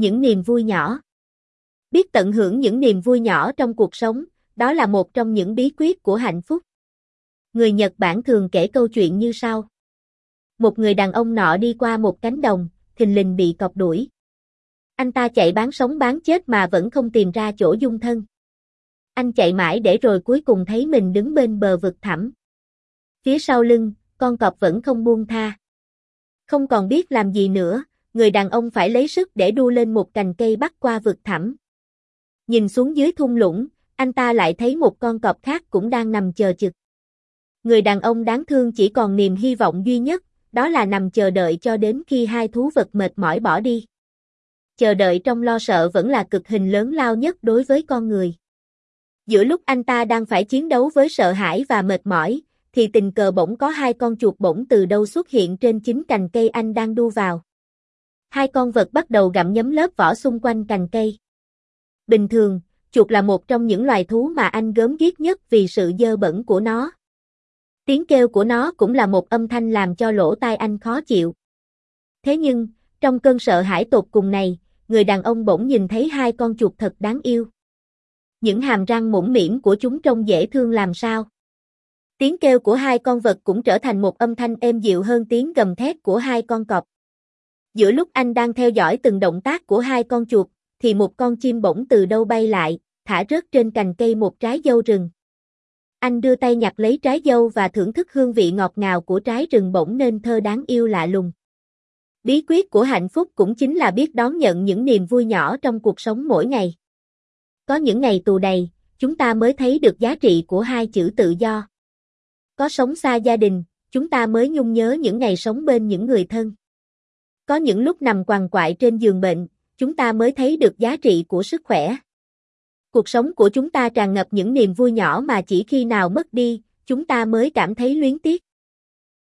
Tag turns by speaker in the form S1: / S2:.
S1: Những niềm vui nhỏ. Biết tận hưởng những niềm vui nhỏ trong cuộc sống, đó là một trong những bí quyết của hạnh phúc. Người Nhật Bản thường kể câu chuyện như sau. Một người đàn ông nọ đi qua một cánh đồng, thình lình bị cọp đuổi. Anh ta chạy bán sống bán chết mà vẫn không tìm ra chỗ dung thân. Anh chạy mãi để rồi cuối cùng thấy mình đứng bên bờ vực thẳm. Phía sau lưng, con cọp vẫn không buông tha. Không còn biết làm gì nữa, người đàn ông phải lấy sức để đu lên một cành cây bắt qua vực thẳm. Nhìn xuống dưới thung lũng, anh ta lại thấy một con cọp khác cũng đang nằm chờ chực. Người đàn ông đáng thương chỉ còn niềm hy vọng duy nhất, đó là nằm chờ đợi cho đến khi hai thú vật mệt mỏi bỏ đi. Chờ đợi trong lo sợ vẫn là cực hình lớn lao nhất đối với con người. Giữa lúc anh ta đang phải chiến đấu với sợ hãi và mệt mỏi, thì tình cờ bỗng có hai con chuột bỗng từ đâu xuất hiện trên chính cành cây anh đang đu vào. Hai con vật bắt đầu gặm nhấm lớp vỏ xung quanh cành cây. Bình thường, chuột là một trong những loài thú mà anh gớm ghét nhất vì sự dơ bẩn của nó. Tiếng kêu của nó cũng là một âm thanh làm cho lỗ tai anh khó chịu. Thế nhưng, trong cơn sợ hãi tột cùng này, người đàn ông bỗng nhìn thấy hai con chuột thật đáng yêu. Những hàm răng mũm mỉm của chúng trông dễ thương làm sao. Tiếng kêu của hai con vật cũng trở thành một âm thanh êm dịu hơn tiếng gầm thét của hai con cọp. Giữa lúc anh đang theo dõi từng động tác của hai con chuột, thì một con chim bỗng từ đâu bay lại, thả rớt trên cành cây một trái dâu rừng. Anh đưa tay nhặt lấy trái dâu và thưởng thức hương vị ngọt ngào của trái rừng bỗng nên thơ đáng yêu lạ lùng. Bí quyết của hạnh phúc cũng chính là biết đón nhận những niềm vui nhỏ trong cuộc sống mỗi ngày. Có những ngày tù đầy, chúng ta mới thấy được giá trị của hai chữ tự do. Có sống xa gia đình, chúng ta mới nhung nhớ những ngày sống bên những người thân. Có những lúc nằm quằn quại trên giường bệnh, chúng ta mới thấy được giá trị của sức khỏe. Cuộc sống của chúng ta tràn ngập những niềm vui nhỏ mà chỉ khi nào mất đi, chúng ta mới cảm thấy luyến tiếc.